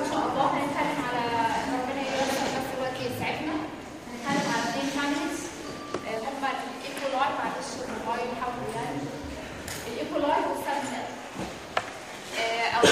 إن شاء الله. هنتكلم على إن ربنا يرزقنا في نفس الوقت يسعدنا. هنتكلم على اثنين آه، families هم ال E. coli معلش الموبايل حاولوا يعني. ال E. coli والسبنت أو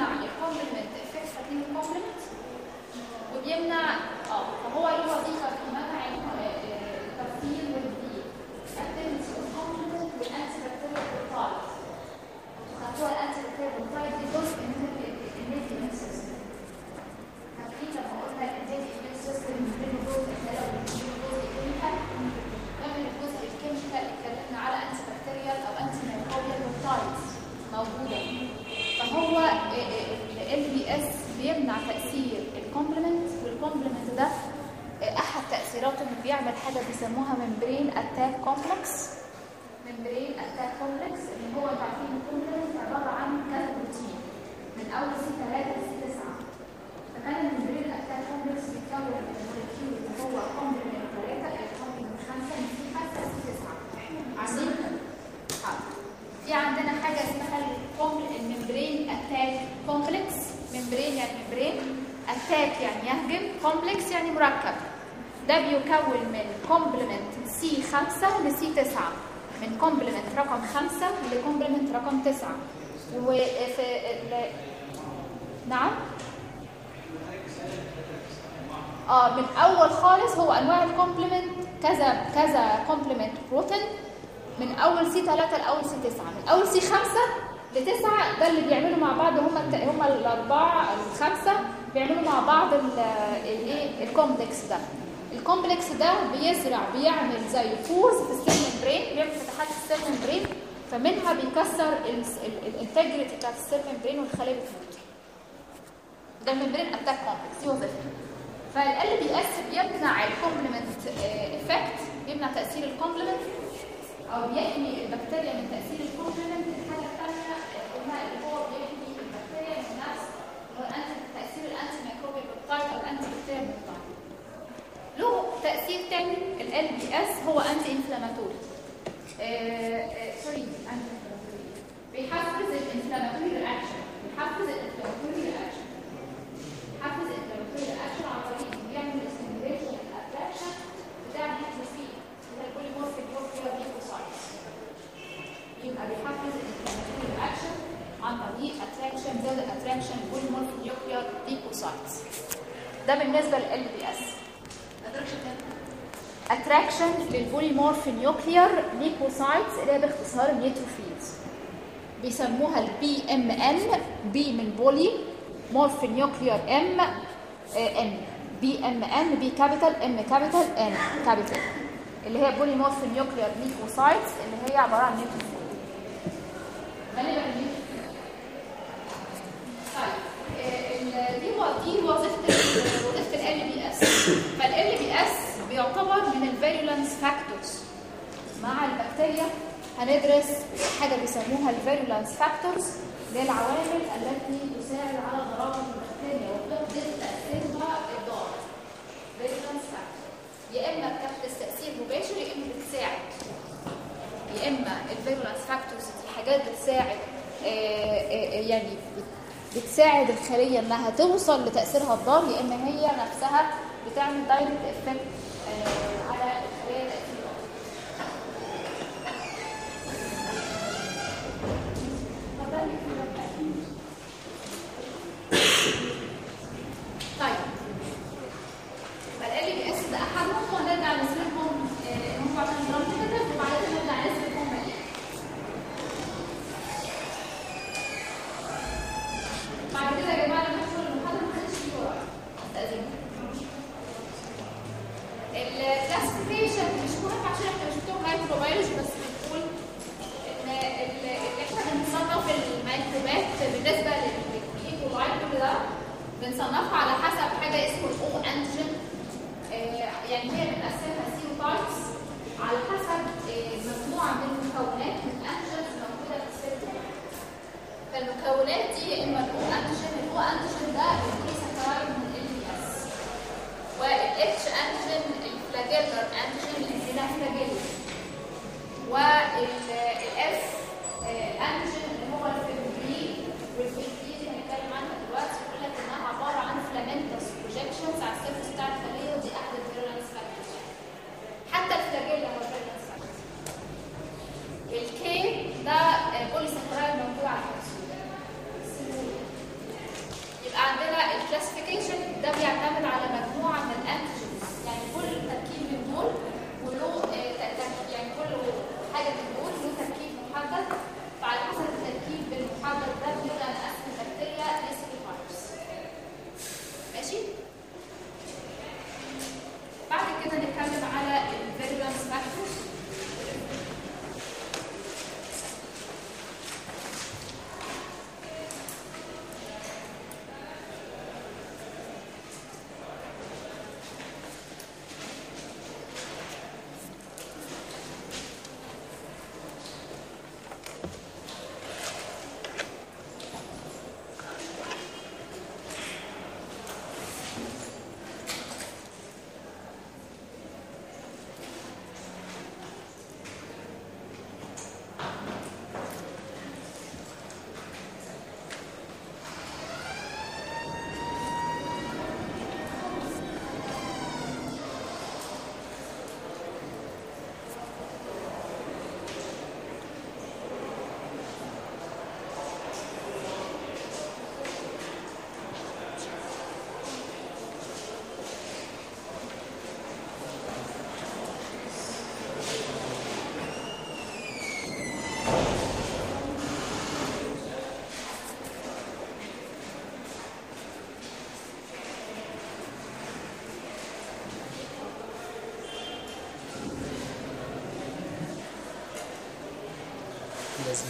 بيمنع ال complement effect ال complement وبيمنع آه فهو له وظيفه في منع آه، آه، التفصيل والبيئ activity of complement وال antibacterial peptide خدتوها ال antibacterial peptide دي جزء من ال innate immune system فاكرين لما قلنا ال innate immune system منه جزء خلايا ومنه جزء chemical ومن الجزء ال chemical اتكلمنا على antibacterial أو antimicrobial peptides موجوده فهو ال LPS بيمنع تاثير ال complement وال complement ده آه، احد تاثيراته انه بيعمل حاجة بيسموها membrane attack complex membrane attack complex اللي هو أنتوا عارفين ال complement عبارة عن كذا بروتين من أول C 3 ل C 9 فكان ال membrane attack complex بيتكون من ال molecule اللي هو complement 3 ال complement 5 من C 5 ل C 9 عارفين في عندنا حاجة اسمها ال membrane attack complex membrane يعني membrane attack يعني يهجم. complex يعني مركب. ده بيكون من complement C 5 ل C 9 من complement رقم 5 ل complement رقم 9 وفي ال... نعم. آه من أول خالص هو أنواع ال complement. كذا كذا complement بروتين. من أول C 3 لأول C 9 من أول C 5 ل 9 ده اللي بيعملوا مع بعض هم. هم الأربعة أو الخمسة بيعملوا مع بعض الايه ال complex ده. ال complex ده بيزرع بيعمل زي pores في ال cell membrane بيعمل فتحات في ال cell membrane فمنها بيكسر ال integrity بتاعت ال cell membrane والخلايا بتموت. ده ال membrane attack complex دي وظيفته فال LPS بيمنع ال complement effect بيمنع تأثير ال complement أو بيحمي البكتيريا من تأثير ال complement الحاجة الثانية قلنا اللي هو بيحمي البكتيريا من نفس هو تأثير ال antimicrobial peptide أو ال antibacterial peptide له تأثير تاني. ال LPS هو anti inflammatory sorry anti inflammatory بيحفز ال inflammatory reaction بيحفز ال inflammatory reaction بيحفز ال inflammatory reaction عن طريق بيعمل stimulation ال attraction بتاع ال neutrophil اللي هي ال polymorphic nuclear leukocytes يبقى بيحفز ال inflammatory reaction عن طريق attraction زي ال attraction polymorphic nuclear leukocytes ده بالنسبة لل LPS attraction لل polymorph nuclear leukocytes اللي هي باختصار neutrophils بيسموها ال PMN P من polymorph nuclear MN PMN P capital M capital N capital اللي هي polymorph nuclear leukocytes اللي هي عبارة عن neutrophil غالبا طيب آه، دي وظيفة ال LPS فال LPS بيعتبر من ال virulence factors مع البكتيريا هندرس حاجة بيسموها ال virulence factors هي العوامل التي تساعد على ضراوة البكتيريا وتقدر تاثيرها الضار virulence factor يا إما بتحدث تاثير مباشر يا إما بتساعد. يا إما ال virulence factors دي حاجات بتساعد آه، آه، آه، يعني بت- بتساعد الخلية إنها توصل لتأثيرها الضار يا إما هي نفسها بتعمل دايركت افكت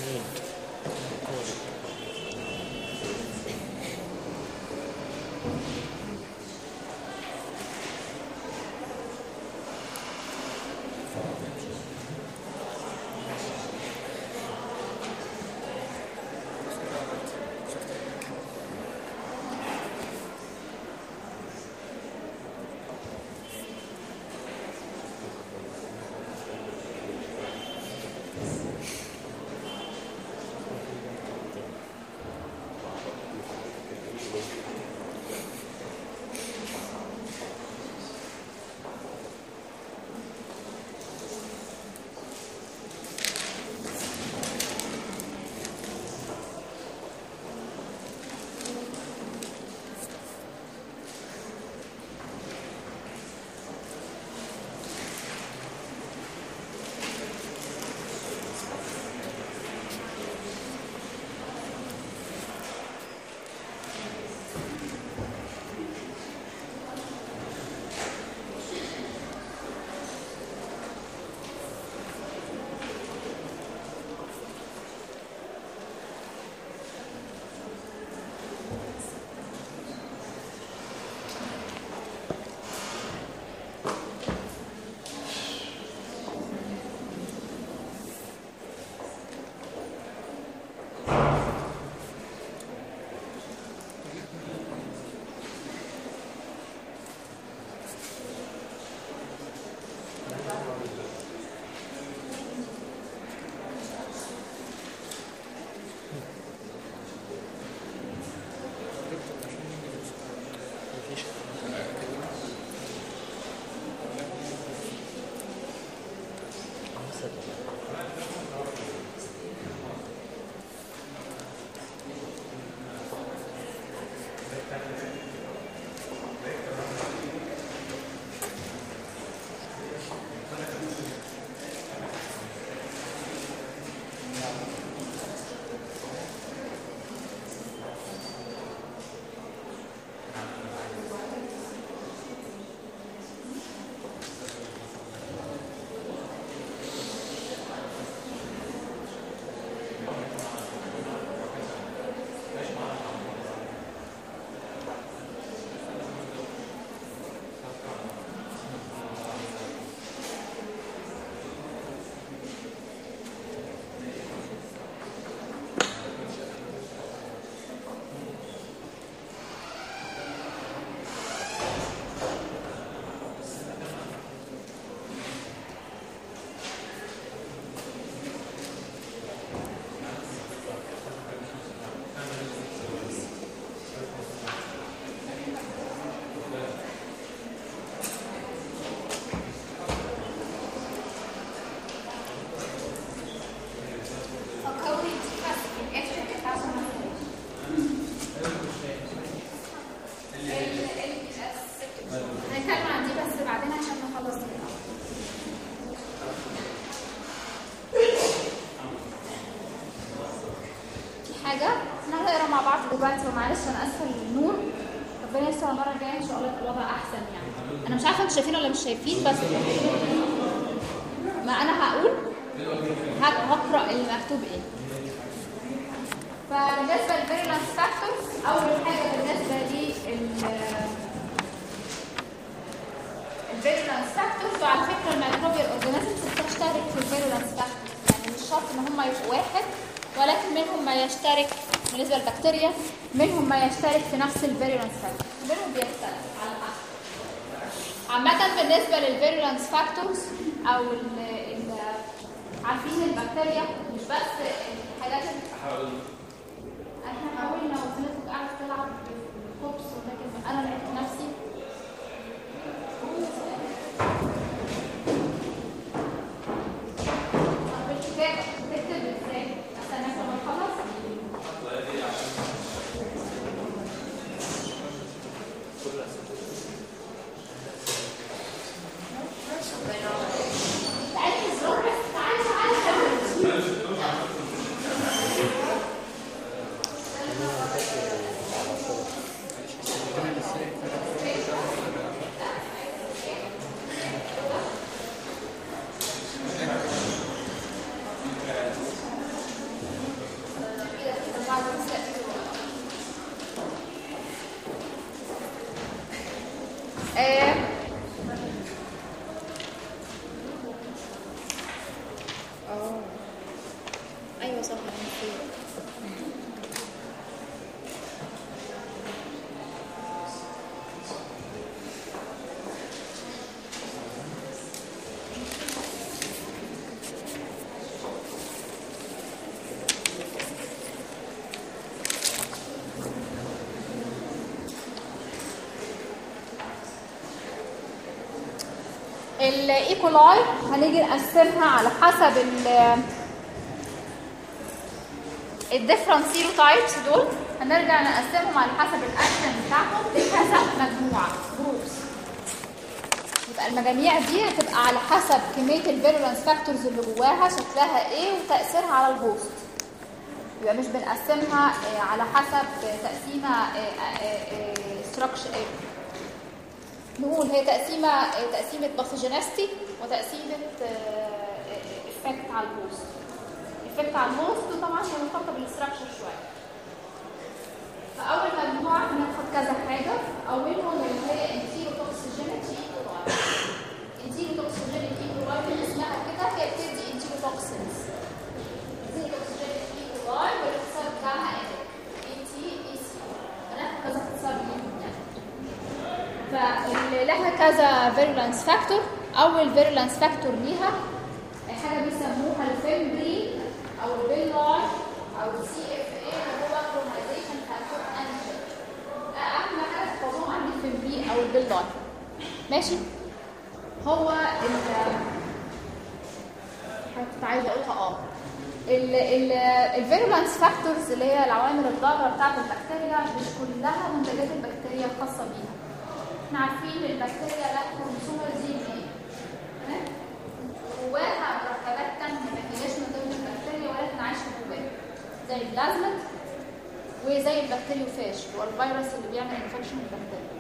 Amen. أنتوا شايفين ولا مش شايفين؟ بس ما أنا هقول هق- هقرأ المكتوب إيه. فبالنسبة لل virulence factors أول حاجة بالنسبة لل virulence factors وعلى فكرة ال microbial organisms بتشترك في ال virulence factors يعني مش شرط إن هم يبقوا واحد ولكن منهم ما يشترك بالنسبة للبكتيريا منهم ما يشترك في نفس ال virulence factor منهم بيختلف على حسب عامة بالنسبة لل virulence factors ال عارفين البكتيريا مش بس الحاجات ال E. coli هنيجي نقسمها على حسب ال different serotypes دول. هنرجع نقسمهم على حسب الأكشن بتاعهم. لكذا مجموعة groups يبقى المجاميع دي هتبقى على حسب كمية ال virulence factors اللي جواها شكلها إيه وتأثيرها على ال host يبقى مش بنقسمها آه، على حسب تقسيمه structure نقول هي تقسيمة تقسيمة pathogenicity وتقسيمة effect على ال host effect على ال host طبعا هي مرتبطة بال structure شوية. فأول مجموعة هناخد كذا حاجة. أولهم اللي هي enterotoxigenic E. coli enterotoxigenic E. coli اسمها كده هي بتدي enterotoxins enterotoxigenic E. coli والاختصار بتاعها ET E C هناخد كذا اختصار ليهم يعني فاللي لها كذا virulence factor أول virulence factor ليها حاجة بيسموها ال fimbriae أو ال pili أو ال CFA اللي هو colonization factor antigen أهم حاجة تحفظوها عندي ال fimbriae أو ال pili ماشي؟ هو ال كنت عايزة أقولها آه. ال virulence factors اللي هي العوامل الضارة بتاعت البكتيريا مش كلها منتجات البكتيريا الخاصة بيها. إحنا عارفين البكتيريا لها chromosomal DNA جواها مركبات تانية ما هياش من ضمن البكتيريا ولكن عايشه جواها. زي البلازميد وزي ال bacteriophage هو الفيروس اللي بيعمل infection البكتيريا.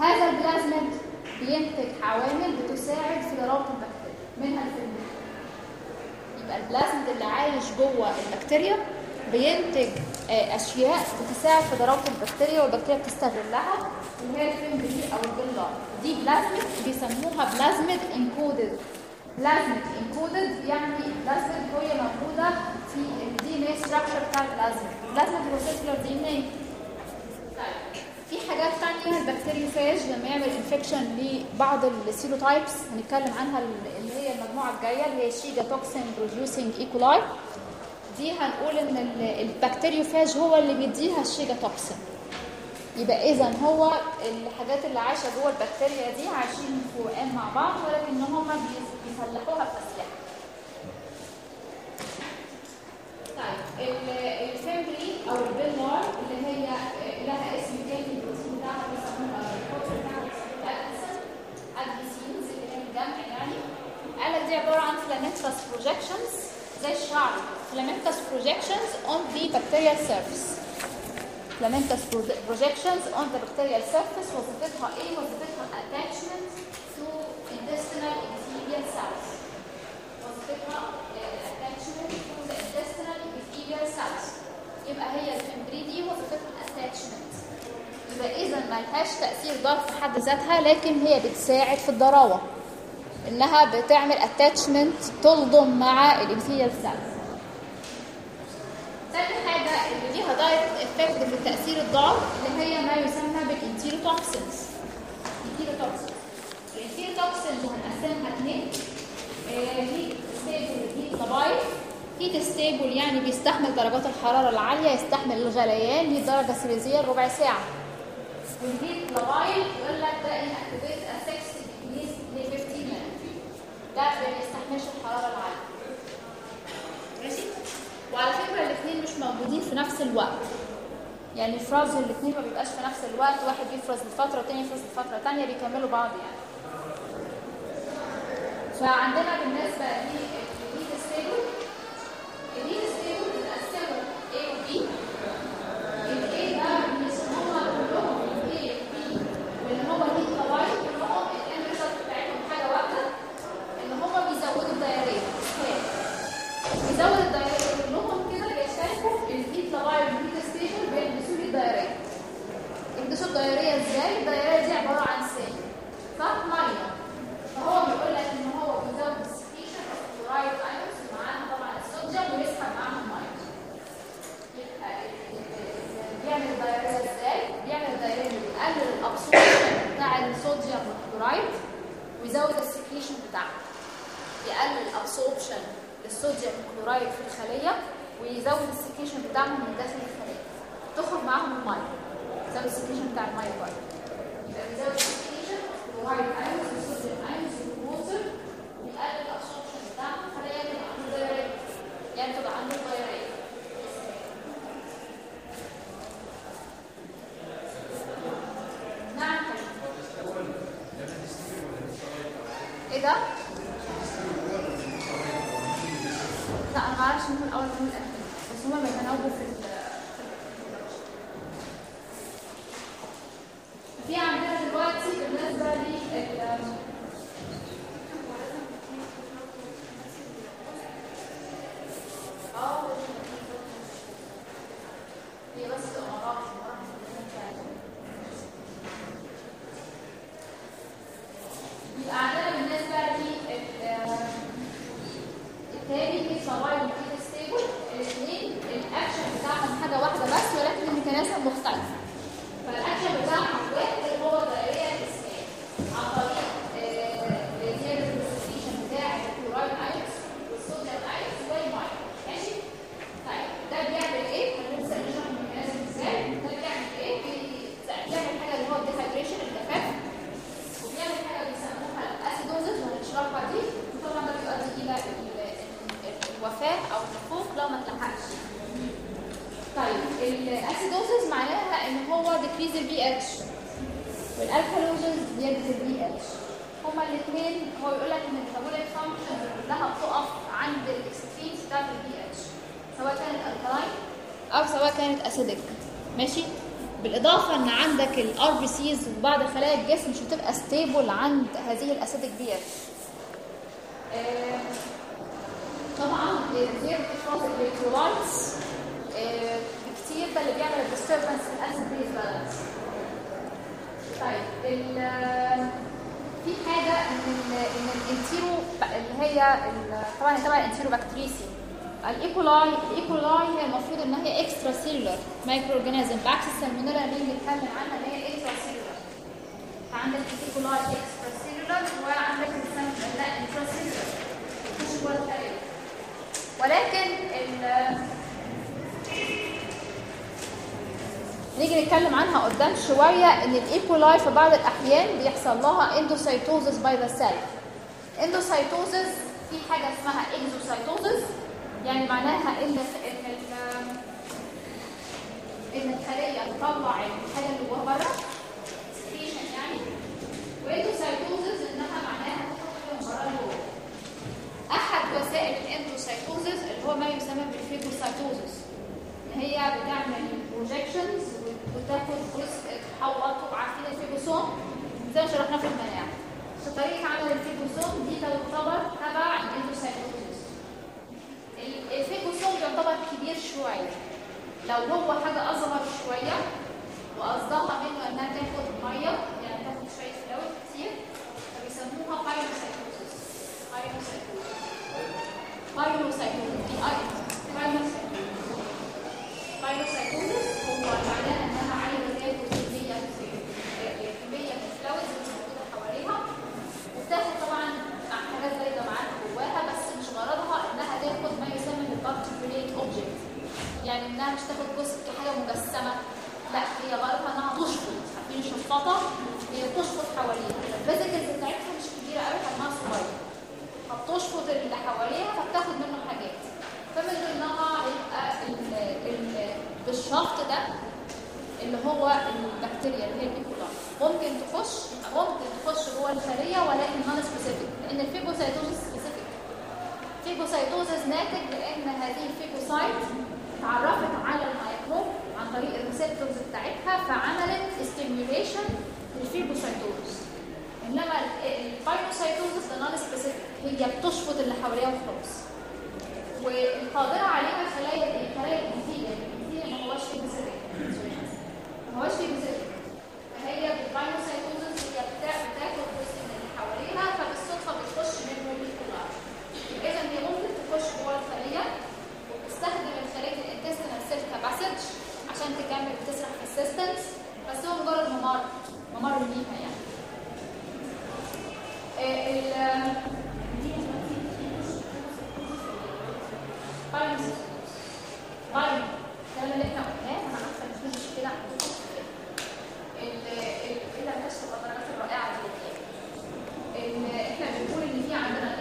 هذا البلازميد بينتج عوامل بتساعد في ضراوة البكتيريا منها ال fimbriae يبقى البلازميد اللي عايش جوه البكتيريا بينتج آه، أشياء بتساعد في ضراوة البكتيريا والبكتيريا بتستغلها وهي ال fimbriae أو ال pili دي بلازميد بيسموها plasmid encoded plasmid encoded يعني بلازميد هي موجودة في ال DNA structure بتاع البلازميد هو circular DNA في حاجات تانية ال bacteriophage لما يعمل infection لبعض ال serotypes هنتكلم عنها اللي هي المجموعة الجاية اللي هي Shiga toxin producing E. coli دي هنقول إن ال- bacteriophage هو اللي بيديها ال Shiga toxin يبقى إذا هو الحاجات اللي عايشة جوه البكتيريا دي عايشين فوقان مع بعض ولكن هم بيسلحوها باسلحه طيب ال- fimbriae أو ال pili اللي هي لها اسم تاني البروتين بتاعها بيسموها البروتين بتاعها بيسموها adhesin اديسينز اللي هي الجمع يعني. قالك دي عبارة عن فلانيترس بروجكشنز زي الشعر filamentous projections on the bacterial surface. Pro- projections on the bacterial surface وظيفتها إيه وظيفتها attachment to intestinal epithelial cells. وظيفتها attachment to the intestinal epithelial cells. يبقى هي الممبرين دي وظيفتها attachment. يبقى اذا ملهاش تأثير ضار في حد ذاتها لكن هي بتساعد في الضراوة. إنها بتعمل attachment تلضم مع ال epithelial cells تاني حاجة اللي ليها direct effect في التأثير الضار اللي هي ما يسمى بال enterotoxins. enterotoxins. ال enterotoxins هنقسمها اثنين heat stable heat labile heat stable يعني بيستحمل درجات الحرارة العالية يستحمل الغليان مية درجه سيليزيه ربع ساعة. وال heat labile يقول لك ده at 60 degrees ل 15 minutes ده ما بيستحملش الحرارة العالية. ماشي؟ وعلى فكرة الاثنين مش موجودين في نفس الوقت. يعني افراز الاثنين ما بيبقاش في نفس الوقت واحد بيفرز لفترة والتاني يفرز لفترة تانية بيكملوا بعض يعني. فعندنا بالنسبة لل heat stable ال heat stable stable عند هذه ال acidic pH طبعا زيادة افراز ال electrolytes آه، بكتير ده اللي بيعمل ال disturbance ال acid base balance طيب ال- في حاجة إن إن ال entero اللي هي طبعا تبع الانتيرو بكتريسي الايكولاي الإيكولاي هي المفروض إن هي extracellular microorganism بعكس السالمونيلا اللي بنتكلم عنها اللي هي intracellular جوه ولكن نيجي نتكلم عنها قدام شوية إن ال E. coli في بعض الأحيان بيحصل لها endocytosis by the cell endocytosis في حاجة اسمها exocytosis يعني معناها إن إن ال- إن الخليه تطلع الحاجة اللي جواها بره. أحد وسائل ال endocytosis اللي هو ما يسمى بال phago ال phagocytosis إن هي بتعمل projections وتاخد جزء تحوطه عارفين ال phagosome زي ما في المناعة. طريقه عمل ال phagosome دي تعتبر تبع ال endocytosis ال phagosome يعتبر كبير شوية. لو هو حاجة أصغر شوية وقصدها منه إنها تاخد مية يعني تاخد شوية fluid كتير pinocytosis دي اي pinocytosis pinocytosis هو معناه إنها عايزه تاخد كميه كميه اللي موجوده حواليها وبتاخد طبعا حاجات زايده معاها جواها بس مش غرضها إنها تاخد ما يسمى بال particulate object يعني انها مش تاخد جزء كحاجه مجسمه لا هي غرضها انها تشفط عارفين الشفاطه هي تشفط حواليها. مش كبيرة قوي حجمها صغير. فبتشفط اللي حواليها فبتاخد منه حاجات. فمن ضمنها يبقى ال- ال- بالشفط ده اللي هو البكتيريا اللي هي ال E. coli ممكن تخش ممكن تخش جوه الخلية ولكن non specific لأن ال phagocytosis specific phagocytosis ناتج لأن هذه ال phagocyte اتعرفت على الميكروب عن طريق ال receptors بتاعتها فعملت stimulation لل phagocytosis انما ال pinocytosis ده non specific هي بتشفط اللي حواليها وخلاص. والقادرة عليها خلايا إيه؟ خلايا الانسيليا الانسيليا ما هوش phagocytosis ما هوش phagocytosis فهي بال pinocytosis هي بتا- بتاخد جزء من اللي حواليها فبالصدفة بتخش منه ال E. coli إذا هي ممكن تخش جوه الخلية وتستخدم الخليه ال intestinal cell capacity عشان تكمل وتسرح في ال systems بس هو مجرد ممر ممر ليها يعني. إحنا بنقول ان في عندنا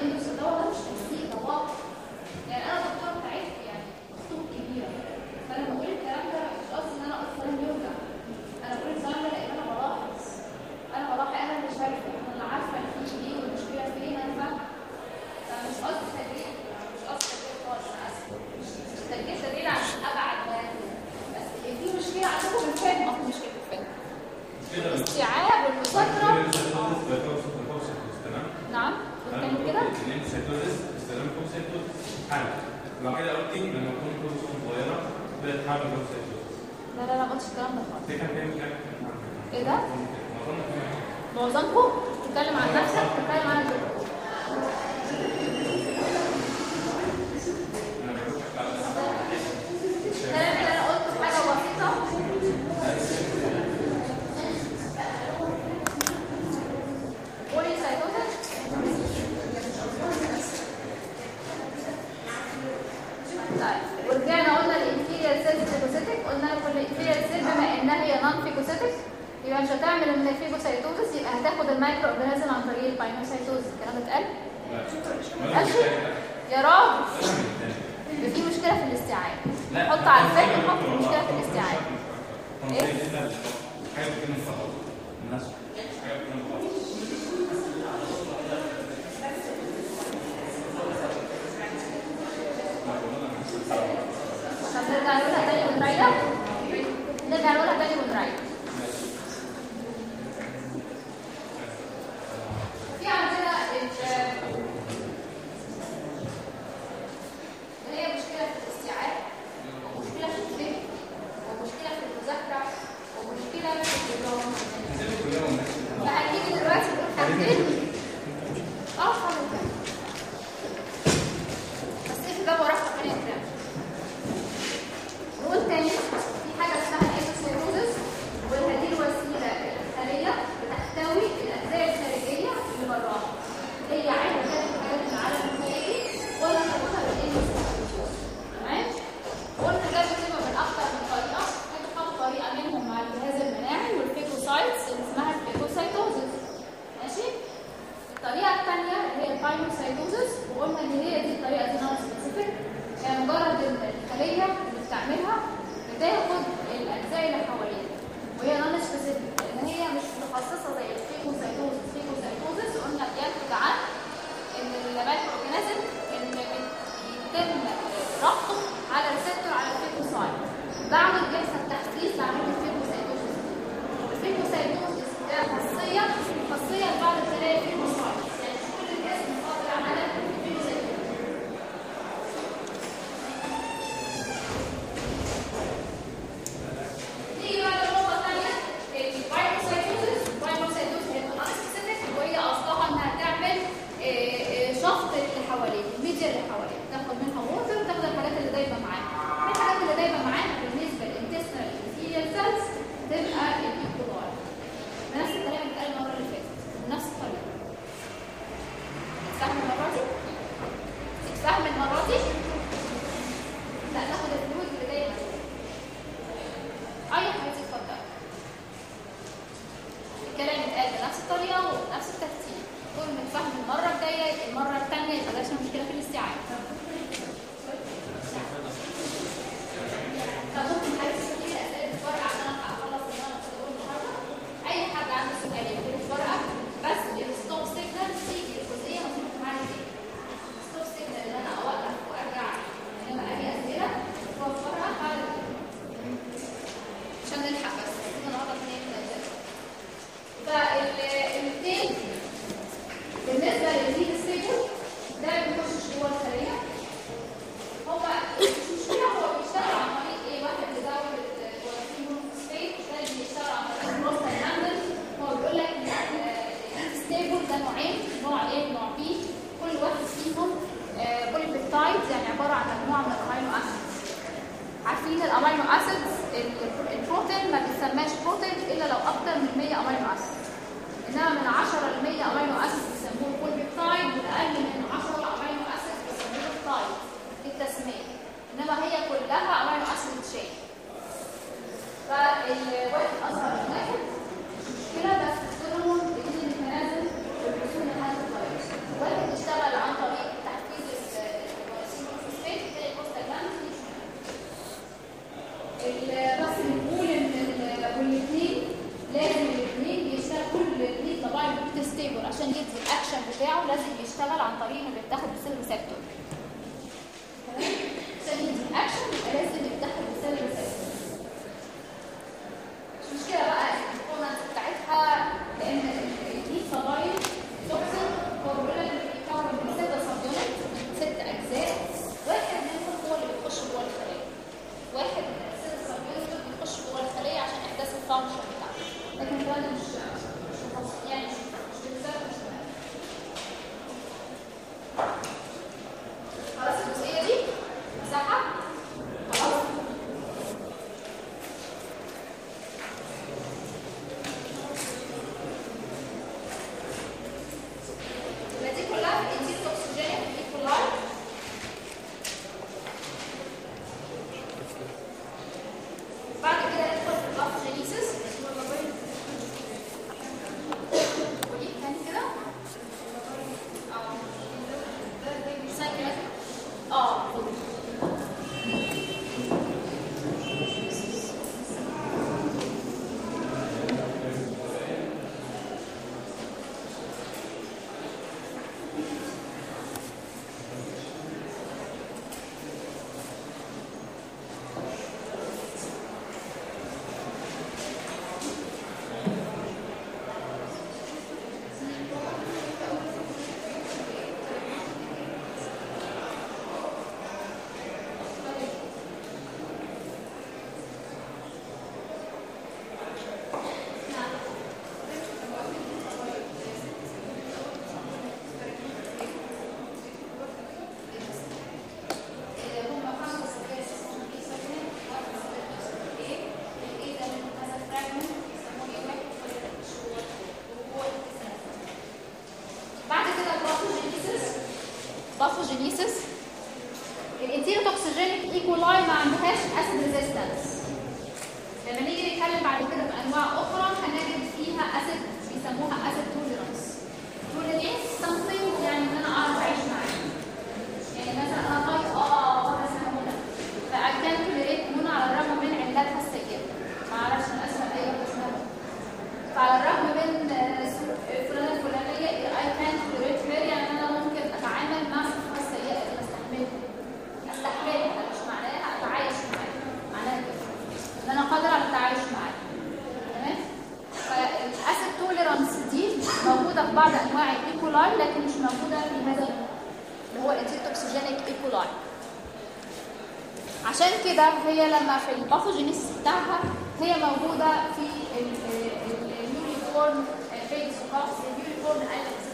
كده هي لما في ال pathogenesis بتاعها هي موجودة في اليونيكورن فيجز وكاوس اليونيكورن ايلاند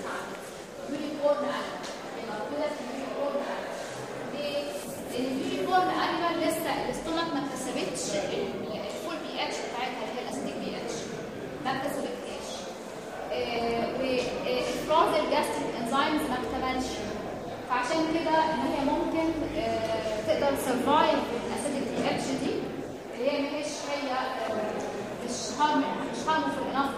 اليونيكورن ايلاند موجوده في ال newborn ال newborn لسه ال stomach ما اكتسبتش ال full pH بتاعتها اللي هي ال acidic pH ما اكتسبتهاش. آه، والفراز آه، ال gastric enzymes ما اكتملش. فعشان كده إن هي ممكن آه، تقدر سرفايف transformen, transformen, no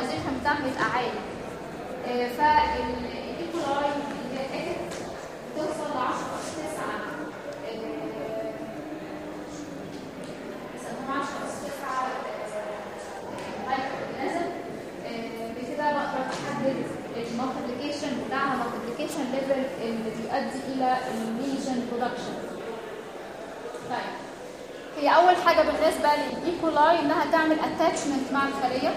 ال colonization بتاعهم يبقى عالي فال E. coli اللي قدرت ل 10 9 10 9 بكده بقدر احدد بتاعها اللي بيؤدي إلى production طيب هي أول حاجة بالنسبة لل E. coli إنها تعمل attachment مع الخلية.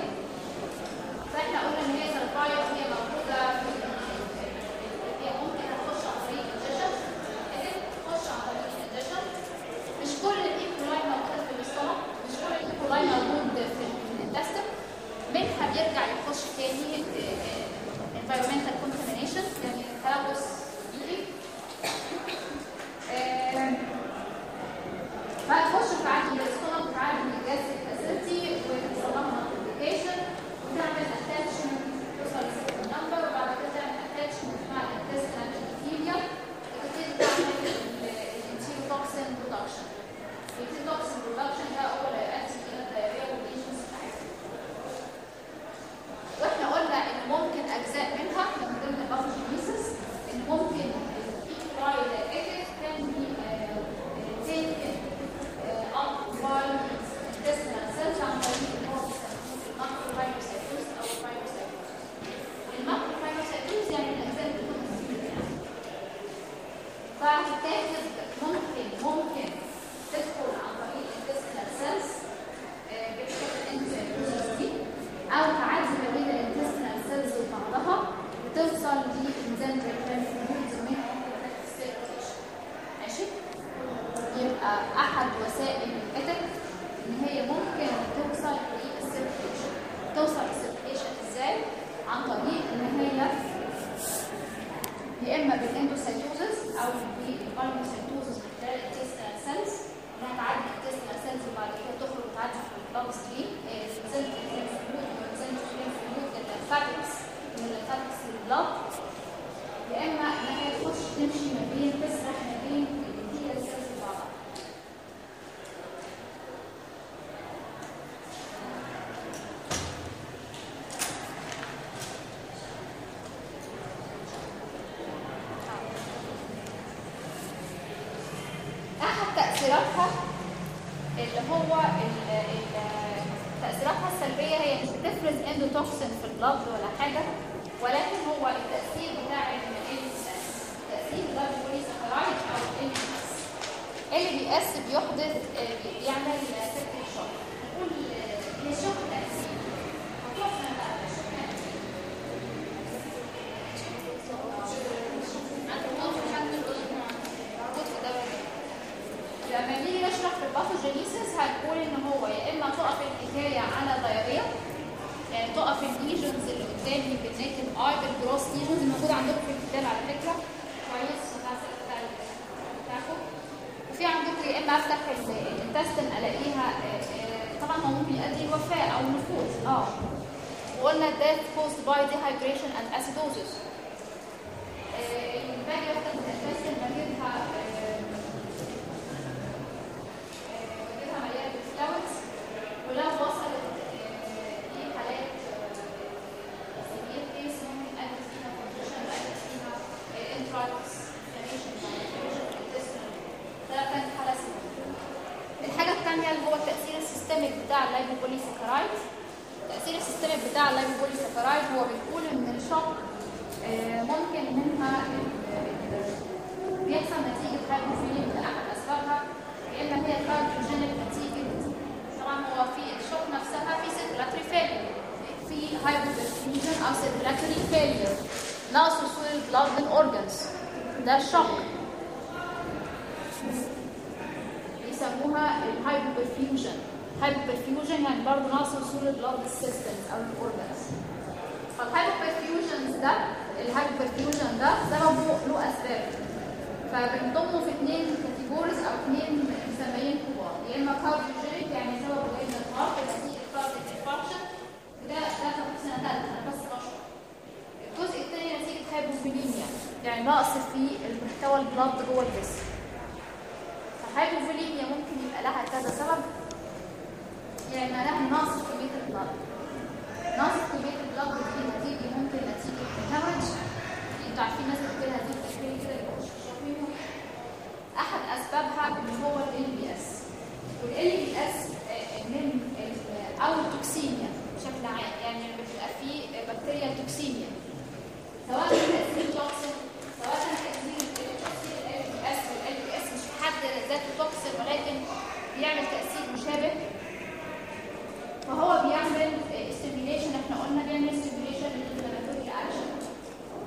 فبنضمه في اثنين categories أو اثنين مسميين كبار. يا إما cardiogenic يعني سببه إيه من ال heart نتيجه cardiac infarction ده ده في سنه ثالثه أنا بس بشرح. الجزء الثاني نتيجه hypovolemia يعني. نقص في المحتوى ال blood جوه الجسم. فال hypovolemia ممكن يبقى لها كذا سبب. يعني معناها نقص في كمية ال blood. نقص في كمية ال blood دي نتيجة ممكن نتيجة ال hemorrhage أنتوا عارفين ناس بتجيلها دي تشكيل كده يبقوا مش شايفينه احد اسبابها اللي هو LPS و LPS من ال- أو ال toxemia بشكل عام. يعني لما بيبقى فيه بكتيريا toxemia سواء كان تأثير toxin سواء كان تأثير تاثير LPS و LPS مش حد ذاته toxin ولكن بيعمل تأثير مشابه. فهو بيعمل stimulation إحنا قلنا بيعمل stimulation لل inflammatory action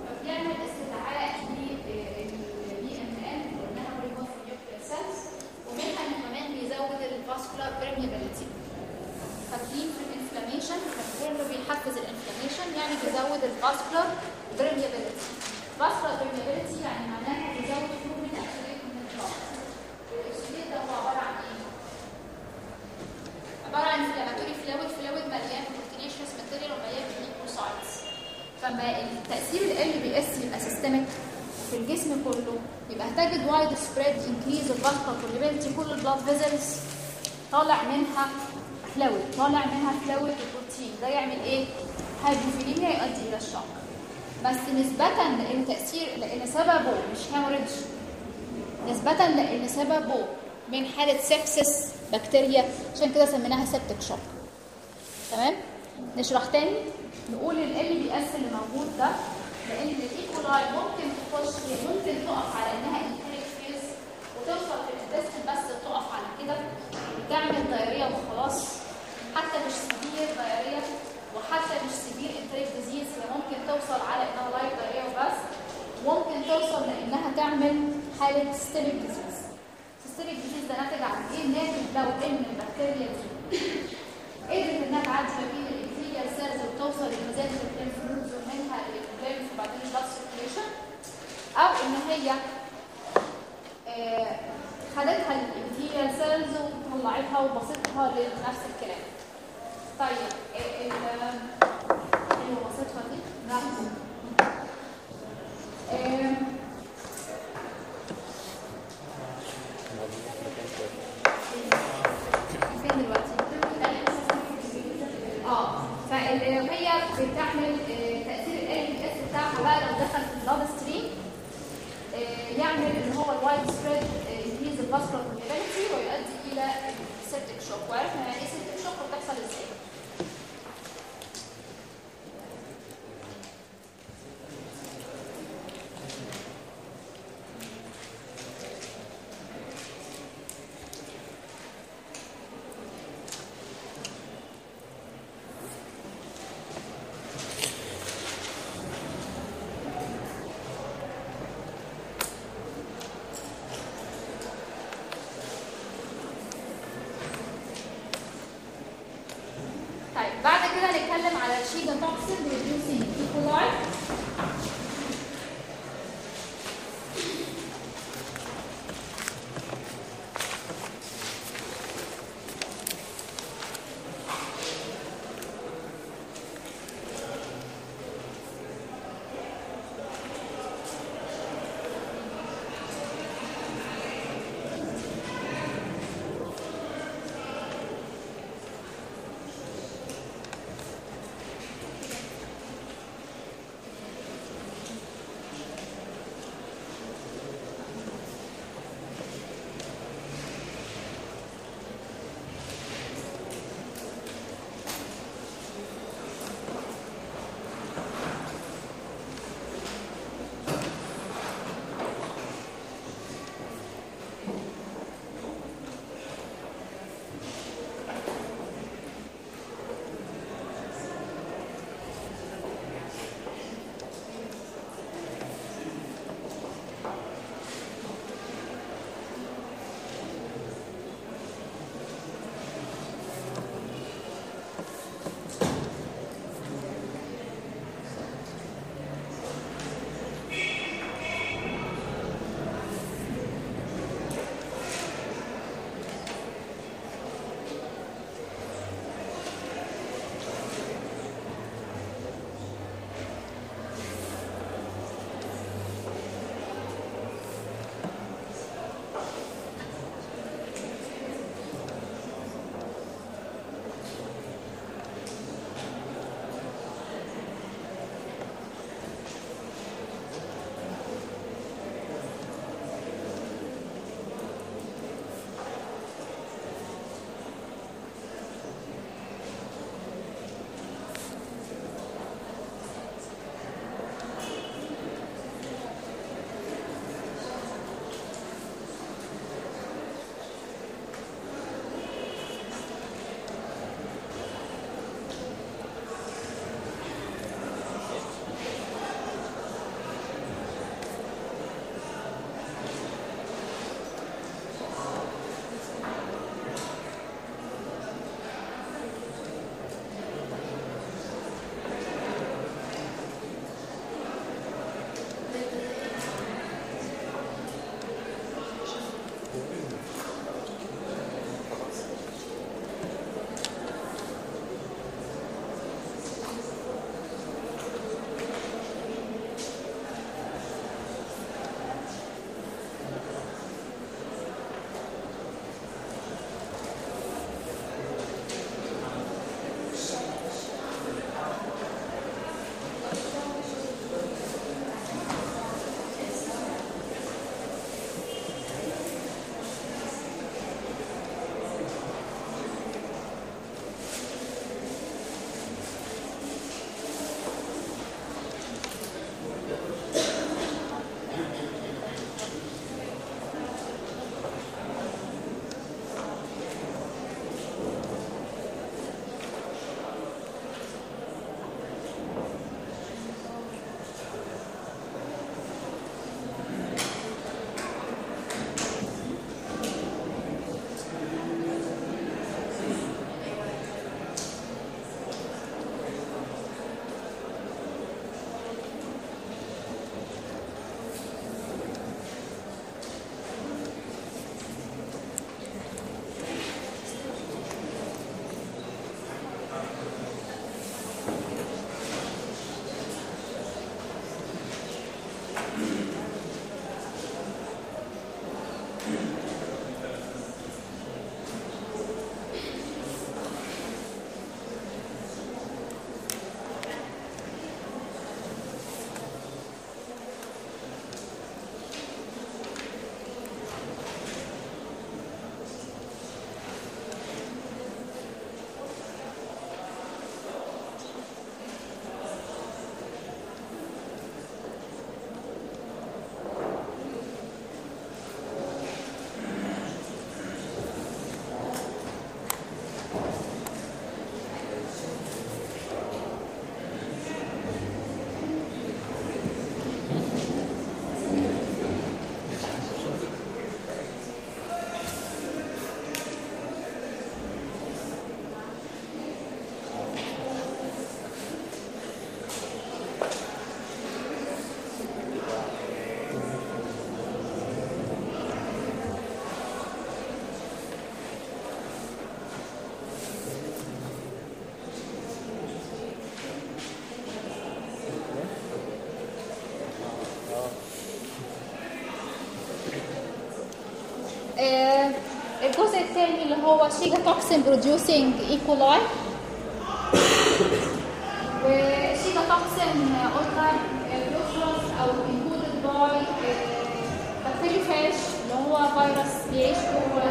فبيعمل استدعاء لل PMN قلناها polymorphonuclear cells ومنها انه كمان بيزود ال vascular permeability فاكرين في ال inflammation فبنقول انه بيحفز ال inflammation يعني ال vascular permeability vascular permeability يعني معناها بيزود flow من الاكسجين من ال blood الإكسجين ده هو عبارة عن إيه؟ عبارة عن inflammatory fluid fluid مليان proteinaceous material ومليان ب leukocytes فما التأثير LPS يبقى systemic في الجسم كله. يبقى هتجد wide spread increase ال vascular permeability كل ال blood vessels طالع منها fluid طالع منها fluid وبروتين ده يعمل إيه؟ hypovolemia يؤدي إلى ال shock بس نسبة لأن تأثير لأن سببه مش hemorrhage نسبة لأن سببه من حالة sepsis بكتيريا عشان كده سميناها septic shock تمام؟ نشرح تاني. نقول LPS اللي موجود ده لأن ال E. coli ممكن تخش ممكن تقف على إنها enteric phase وتوصل في ال intestine بس تقف على كده. وتعمل diarrhea وخلاص. حتى مش severe diarrhea وحتى مش severe enteric disease هي ممكن توصل على إنها light diarrhea وبس ممكن توصل لإنها تعمل حالة systemic disease systemic disease ده ناتج عن إيه؟ ناتج لو إن البكتيريا دي قدرت إنها تعدي ما بين ال epithelial cells وتوصل ل lymph nodes ومنها لل lymph وبعدين ال blood circulation أو إن هي آه، خدتها ال epithelial cells وطلعتها وبسطتها لنفس الكلام. طيب ال- ال- اللي بسطتها دي فين دلوقتي؟ آه فاللي هي بتعمل آه، تأثير LPS بتاعها بقى لو دخل في ال blood stream آه، يعمل إن هو ال wide spread increase ال vascular ويؤدي إلى septic shock وعرفنا يعني إيه septic shock وبتحصل إزاي. الجزء الثاني اللي هو shiga toxin producing E. coli و shiga toxin اوتر أو encoded by bacteriophage اللي هو فيروس بيعيش جوه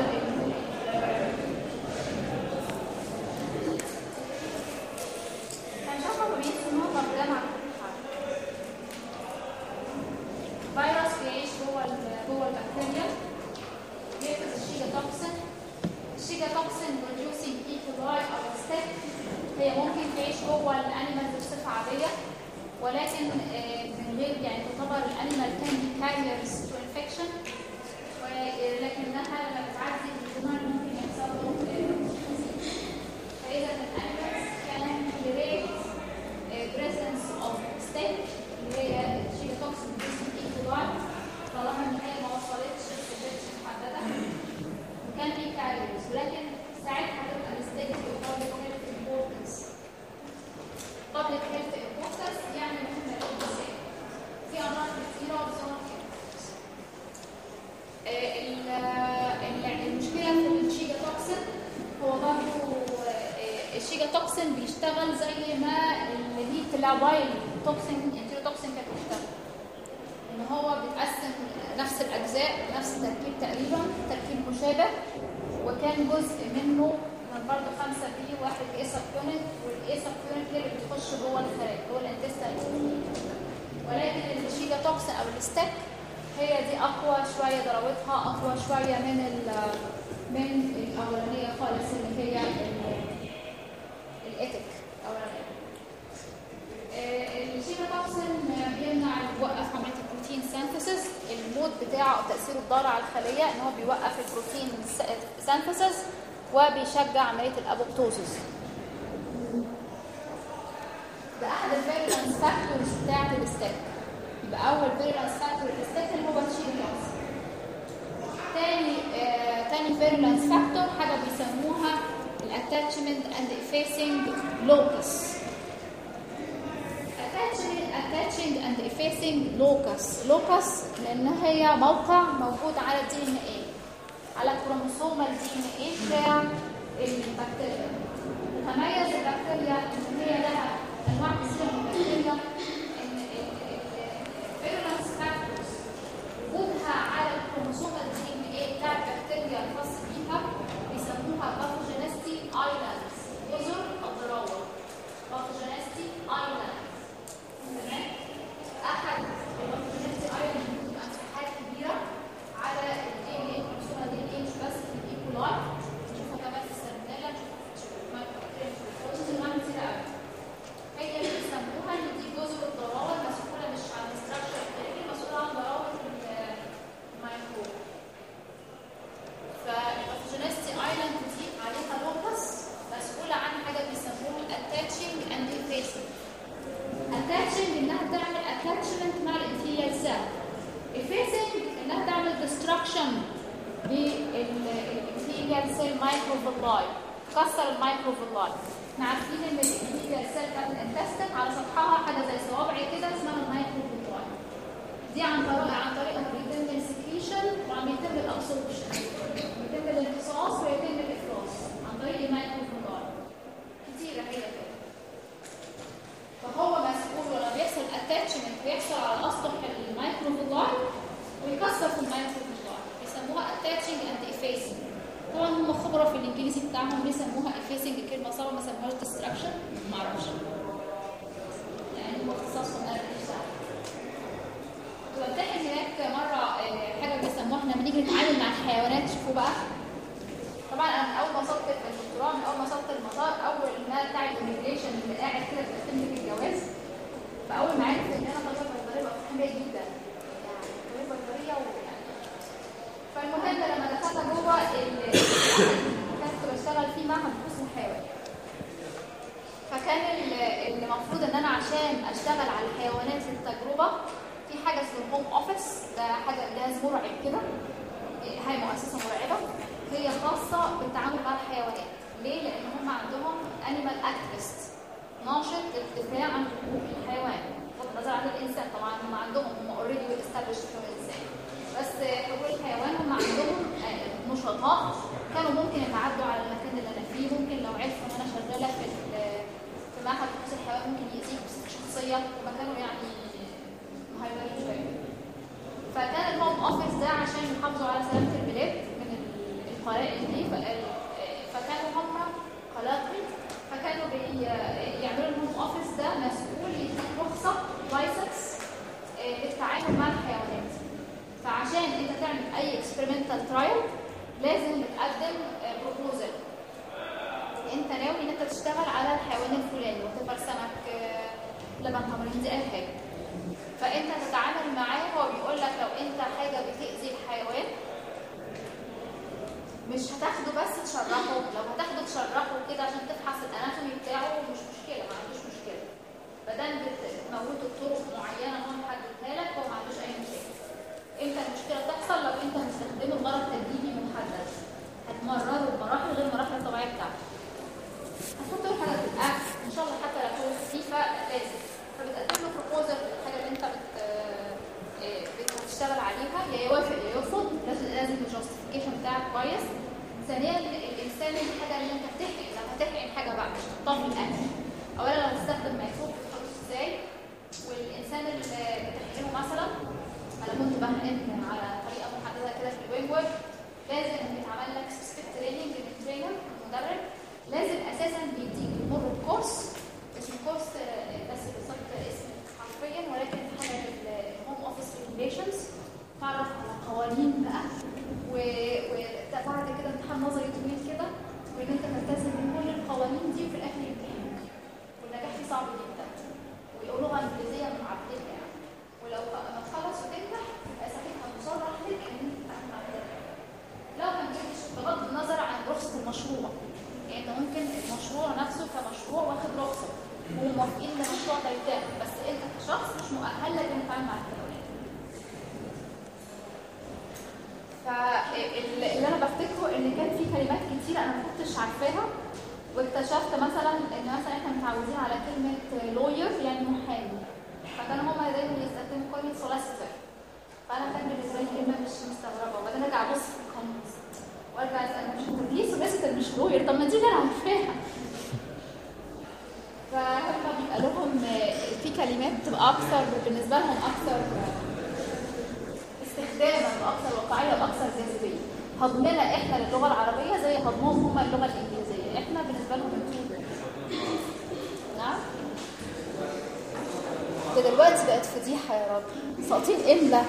ساقطين املا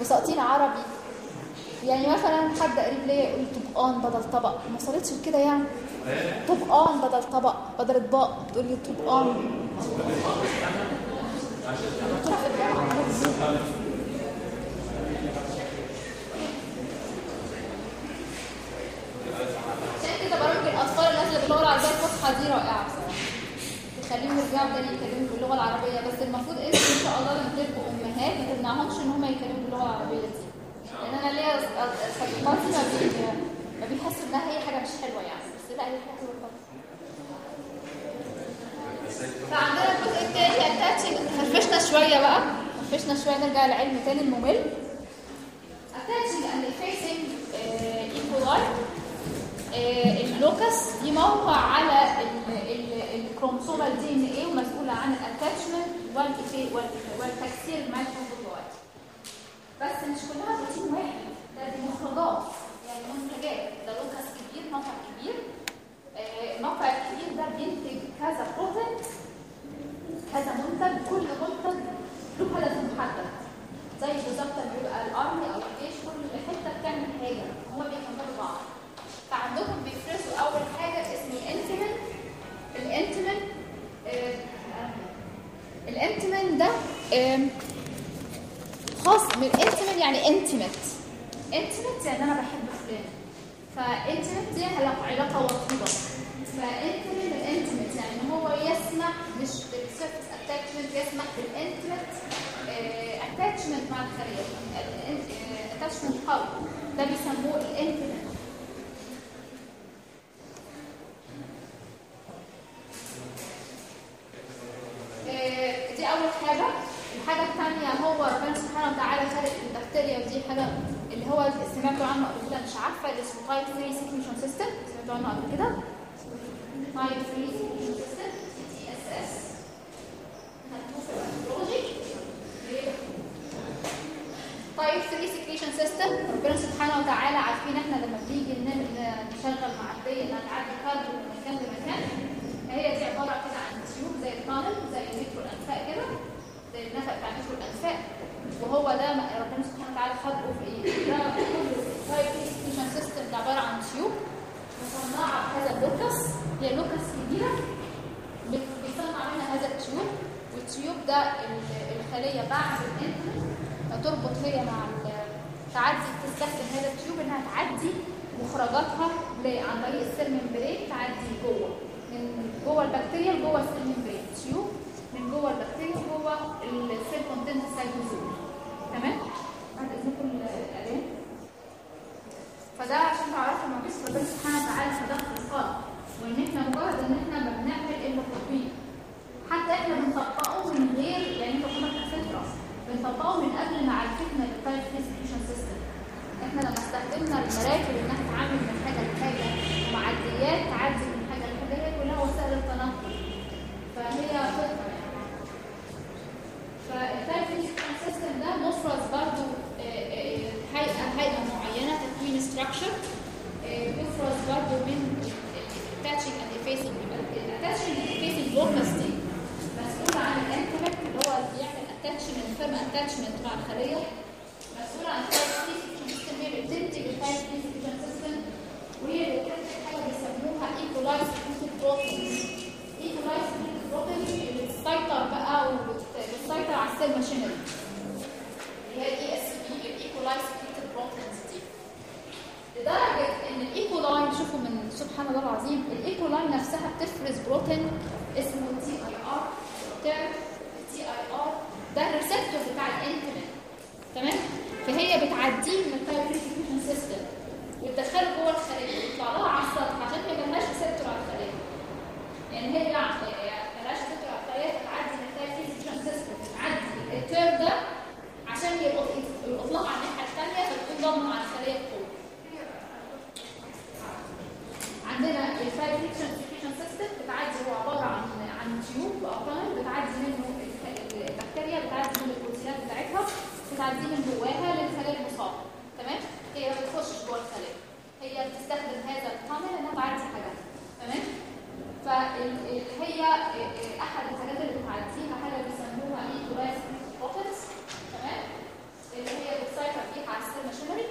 وساقطين عربي. يعني مثلا حد قريب ليا يقول طبقان بدل طبق. ما وصلتش كده يعني. طبقان بدل طبق بدل اطباق تقول لي طبقان مش حلوة يعني بس لا هي حلوة خالص فعندنا الجزء الثاني يعني attaching فرفشنا شوية بقى. فرفشنا شوية نرجع لعلم تاني الممل. attaching and effacing E. coli ال locus دي موقع على الكروموسوم ال DNA ومسؤوله عن ال attachment والتكسير مع الكروموسومات بس مش كلها بروتين واحد ده دي مخرجات لدرجة إن ال E. coli شوفوا من سبحان الله العظيم ال E. coli نفسها بتفرز بروتين اسمه تي اي ار تي اي ار ده ال receptor بتاع ال intimin تمام؟ فهي بتعديه من ال type three system وتدخله جوه الخليه ويطلع لها على السطح عشان ما يجمعش receptor على الخليه يعني هي عقليه هي أحد الحاجات اللي بتعديها حاجة بيسموها E. coli proteins تمام؟ اللي هي بتسيطر فيها على ال cell machinery.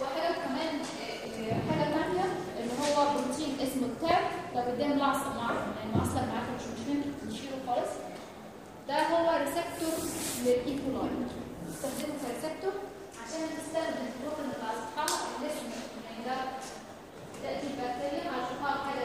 وحاجة كمان آه، حاجة ثانية اللي هو بروتين اسمه التاب لو بديها معصب يعني معصب المعصب معاكم مش مش نشيله خالص. ده هو receptor لل E. coli بتستخدمه ك receptor عشان تستخدم البروتين اللي على اللي اسمه يعني ده تاتي البكتيريا على سطحها حاجة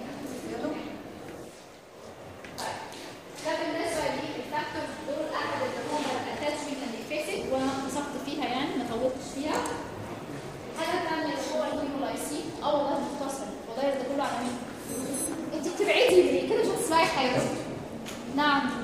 nada.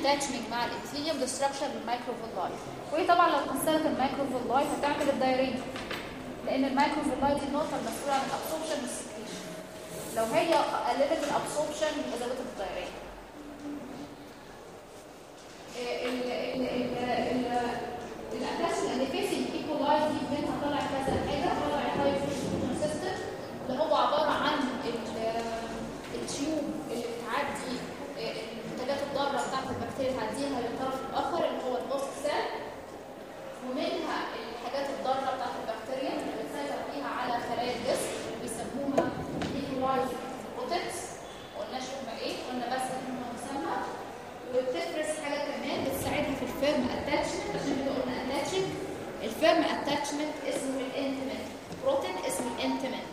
attachment مع ال epithelium destruction لل microvilli وهي طبعا لو كسرت ال microvilli هتعمل ال diarrhea. لأن ال microvilli دي النقطة المسؤولة عن ال absorption وال secretion لو هي قللت ال absorption يبقى زودت ال diarrhea. ال attaching and effacing E. coli دي منها طلع كذا حاجة طلع type system اللي هو عبارة عن ال- ال tube الضارة بتاعت البكتيريا تعديها للطرف الآخر اللي هو ال host cell ومنها الحاجات الضارة بتاعت البكتيريا اللي بتسيطر فيها على خلايا الجسم بيسموها E. coli proteins قلناش هما إيه؟ قلنا بس إن هما مسمى. وبتفرز حاجة كمان بتساعدها في ال firm attachment عشان كده قلنا attaching ال firm attachment اسمه ال intimin بروتين اسمه ال intimin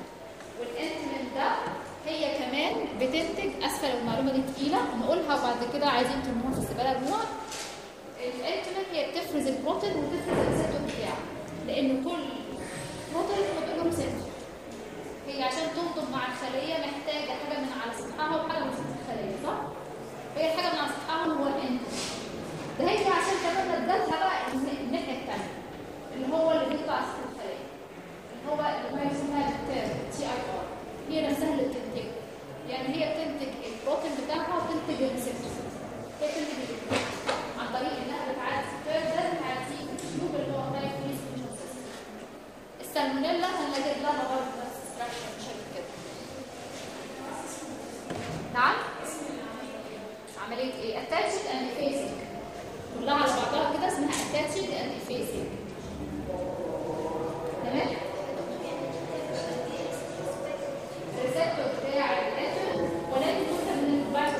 وال intimin ده هي كمان بتنتج أسفل المعلومة دي تقيلة. نقولها بعد كده. عايزين ترموها في الزبالة ارموها ال intimin هي بتفرز البروتين وتفرز ال receptor بتاعه لأن كل بروتين بيقول له هي عشان تنضم مع الخلية محتاجة حاجة من على سطحها وحاجة من سطح الخلية صح؟ هي الحاجة من على سطحها هو ال intimin ده هي عشان كمان ندتها بقى الناحية الثانية اللي هو اللي بيطلع سطح الخلية. اللي هو اللي هو اسمها TIR هي اللي بتنتجه يعني هي بتنتج البروتين بتاعها وبتنتج ال receptor هي بتنتج عن طريق إنها ال tube اللي هو السالمونيلا هنلاقي لها برضه نفس كده. نعم؟ عملية إيه؟ اتاتشد اند كلها على بعضها كده اسمها اتاتشد اند تمام؟ الريسبتور بتاع الاتر ولكن ممكن من الموبايل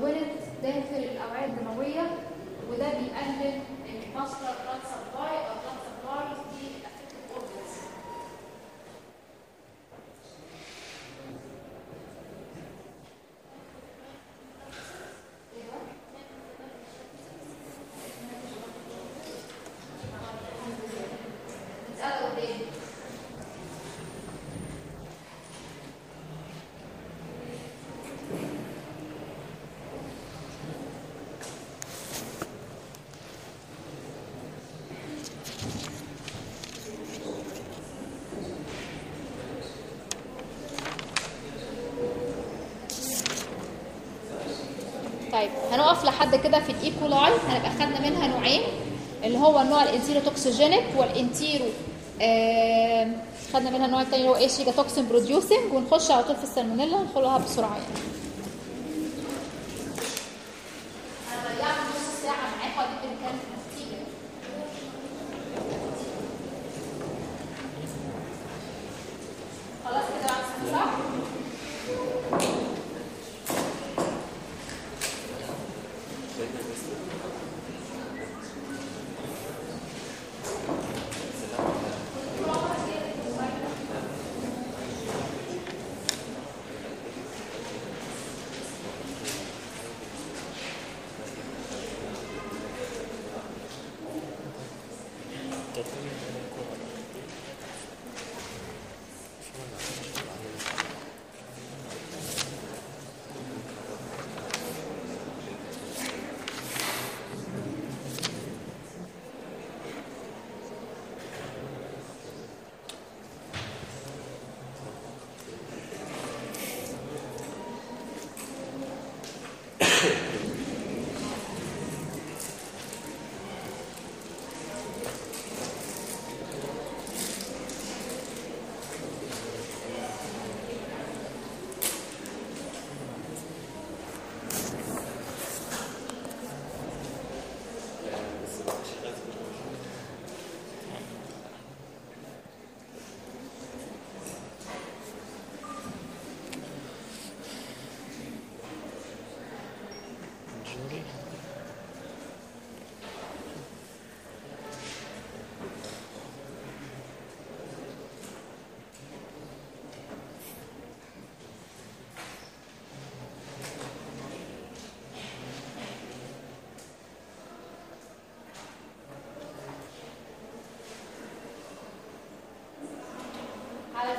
اتكونت داخل الأوعية الدموية وده بيقلل انحصار الرد سبلاي أو هنقف لحد كده في ال E. coli هنبقى خدنا منها نوعين اللي هو النوع ال enterotoxigenic وال entero خدنا منها النوع التاني اللي هو Shiga toxin producing. ونخش على طول في السالمونيلا نخلوها بسرعة يعني.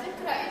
sempre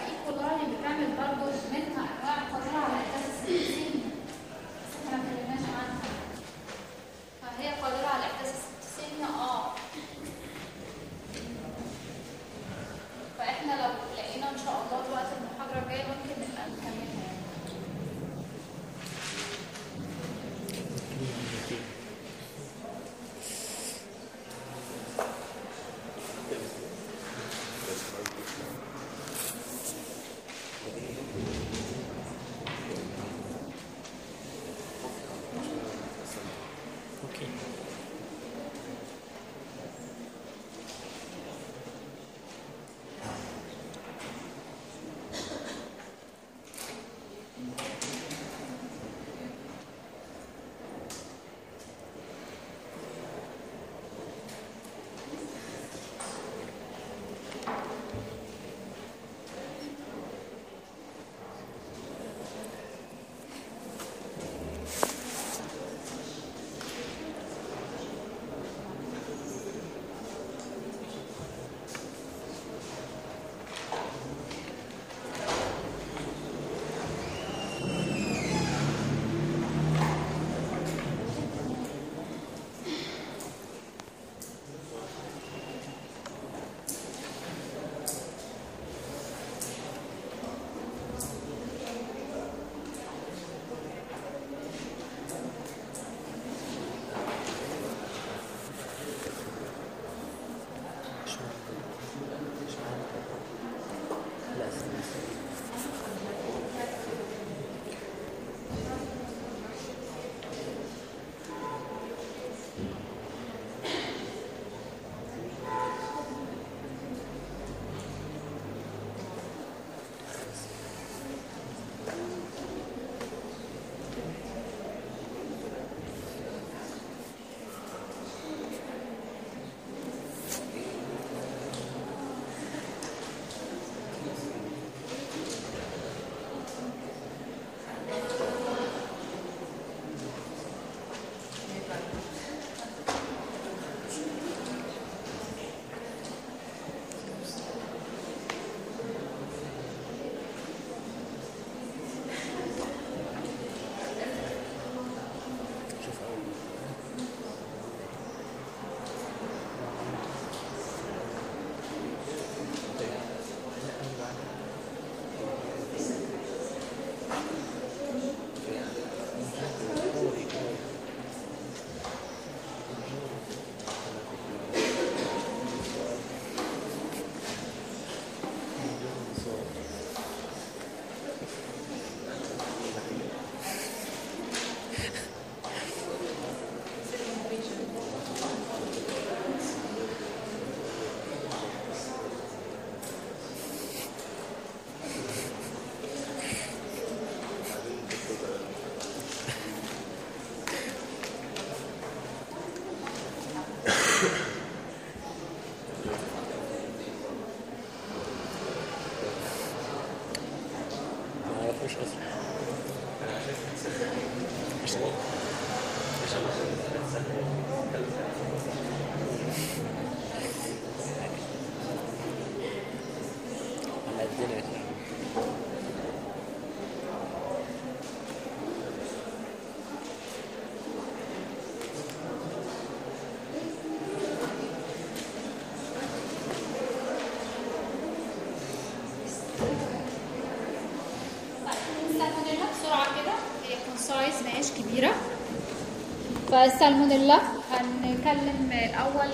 فالسالمونيلا هنتكلم الأول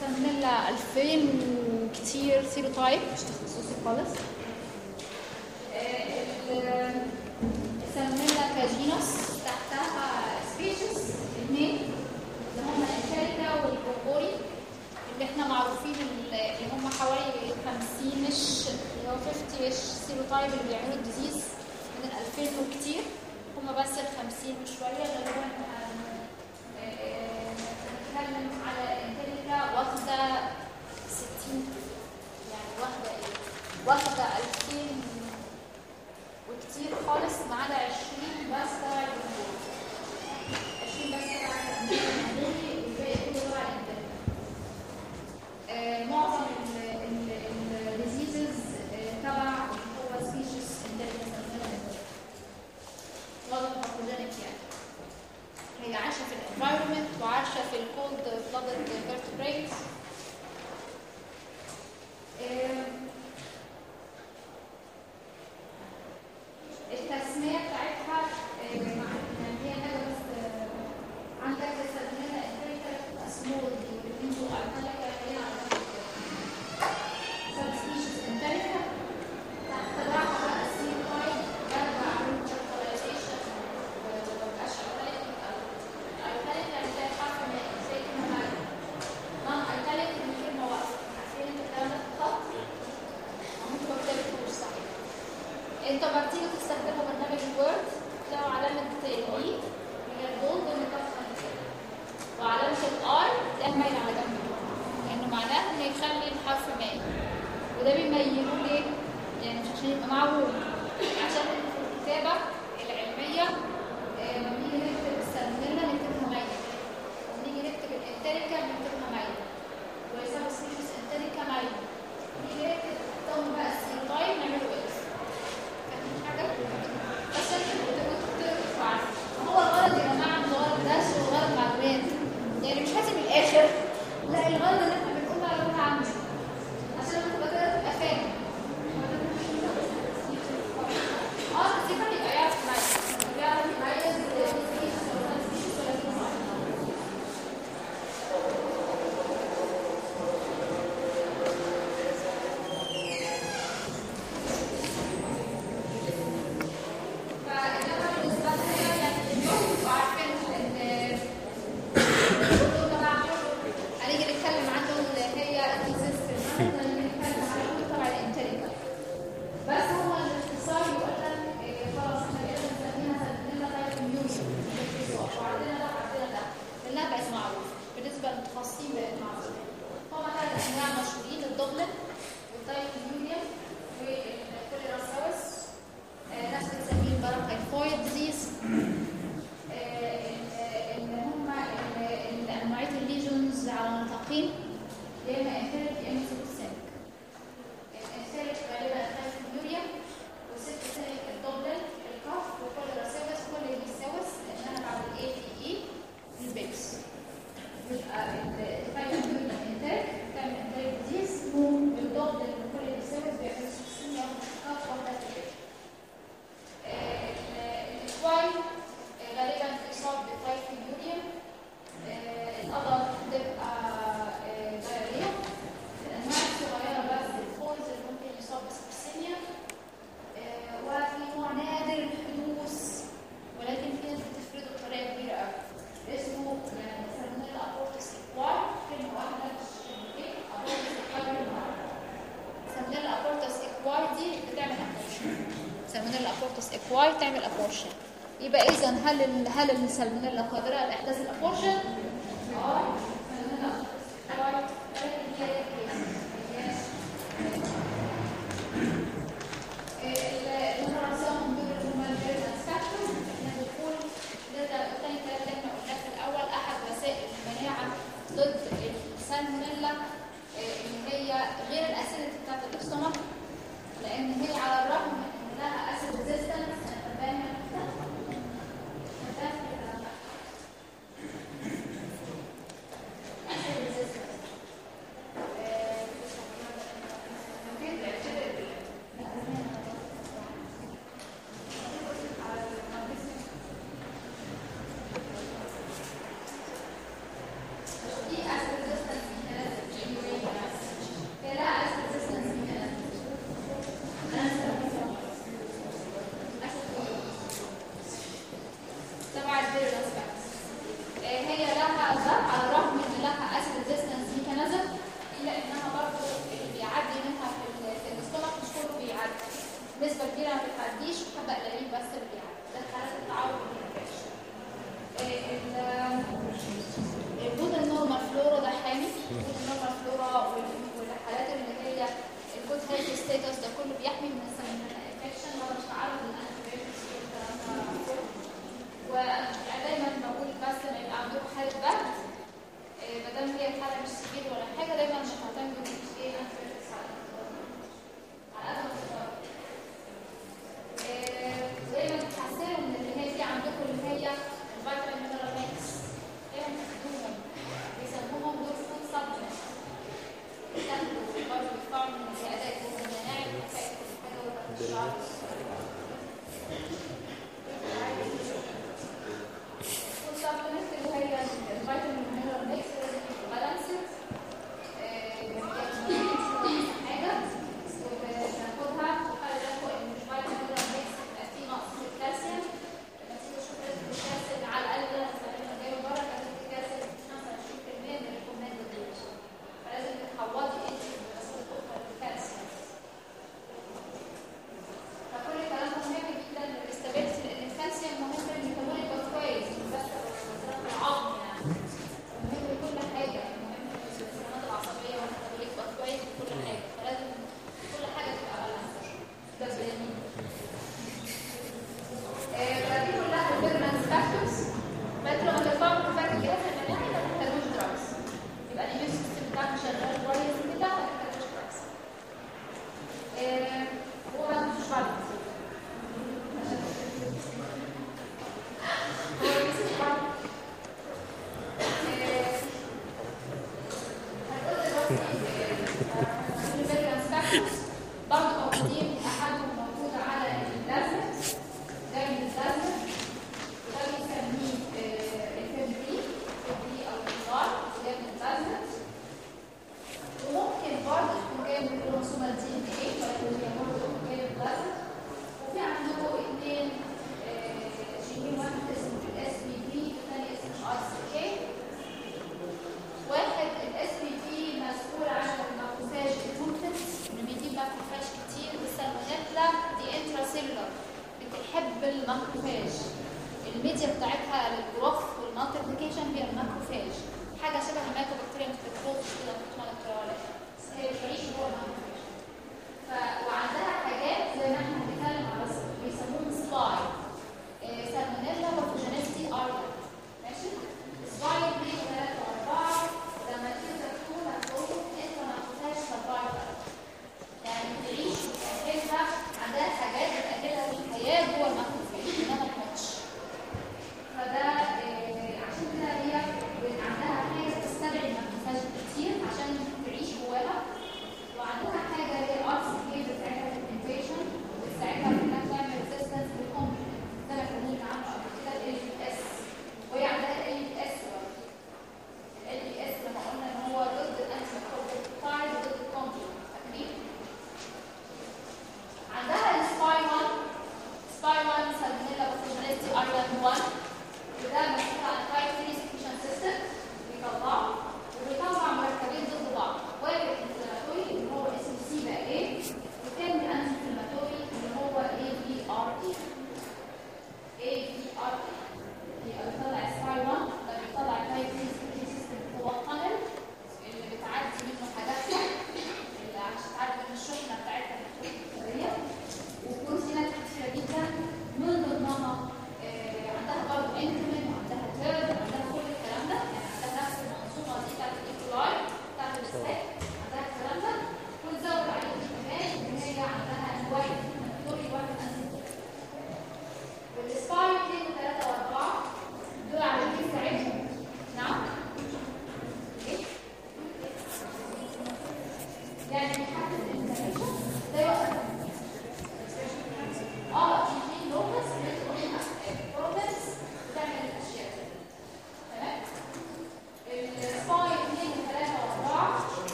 سالمونيلا 2000 وكتير serotype. مش تخصصي خالص. ال- السالمونيلا ك genus تحتها species. اثنين اللي هم ال enterica وال bongori اللي إحنا معروفين اللي هم حوالي 50 ish اللي هو 50 ish serotype اللي بيعملوا ال disease من ال 2000 وكتير. هم بس ال 50 وشوية. هل هل السالمونيلا قادره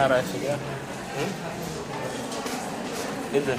حرق فيها إيه ده؟